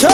저